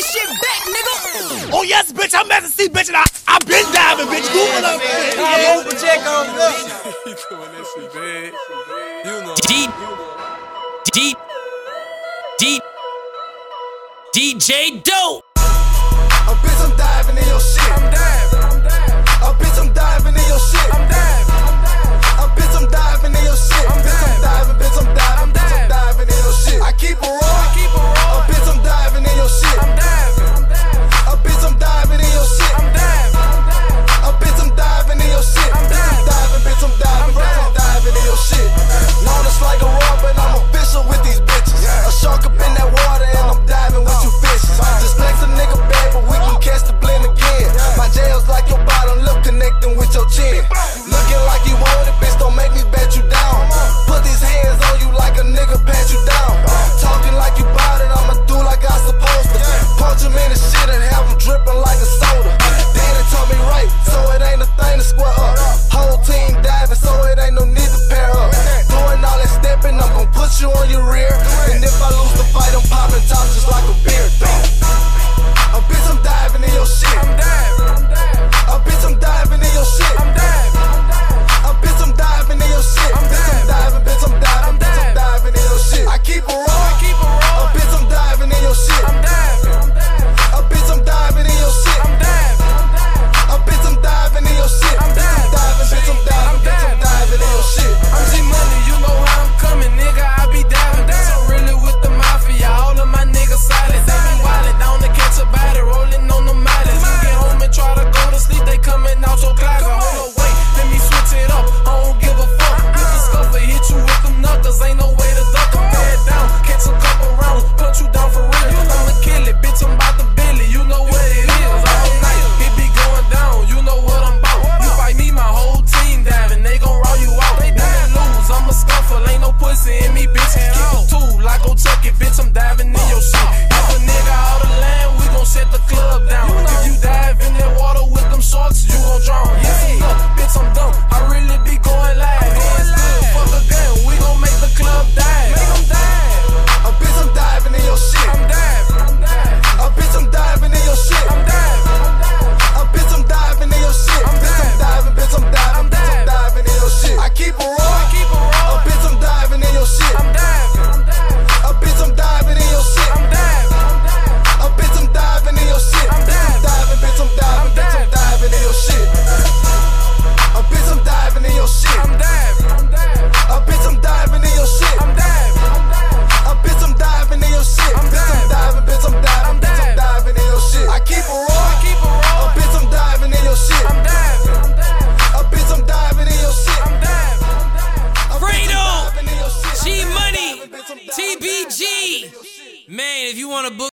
that shit back, nigga. Oh yes, bitch, I'm at the sea, bitch, and I I been diving, bitch. Google up, bitch. Yeah, check on Deep, deep, deep. DJ Dope. Oh, bitch, I'm diving in your shit. I'm. I'm popping tops just like a beer. Though. man, if you want to book.